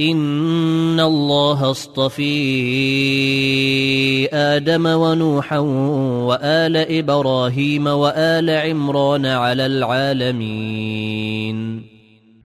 ان الله اصطفي آدم ونوحا وال إبراهيم وال عمران على العالمين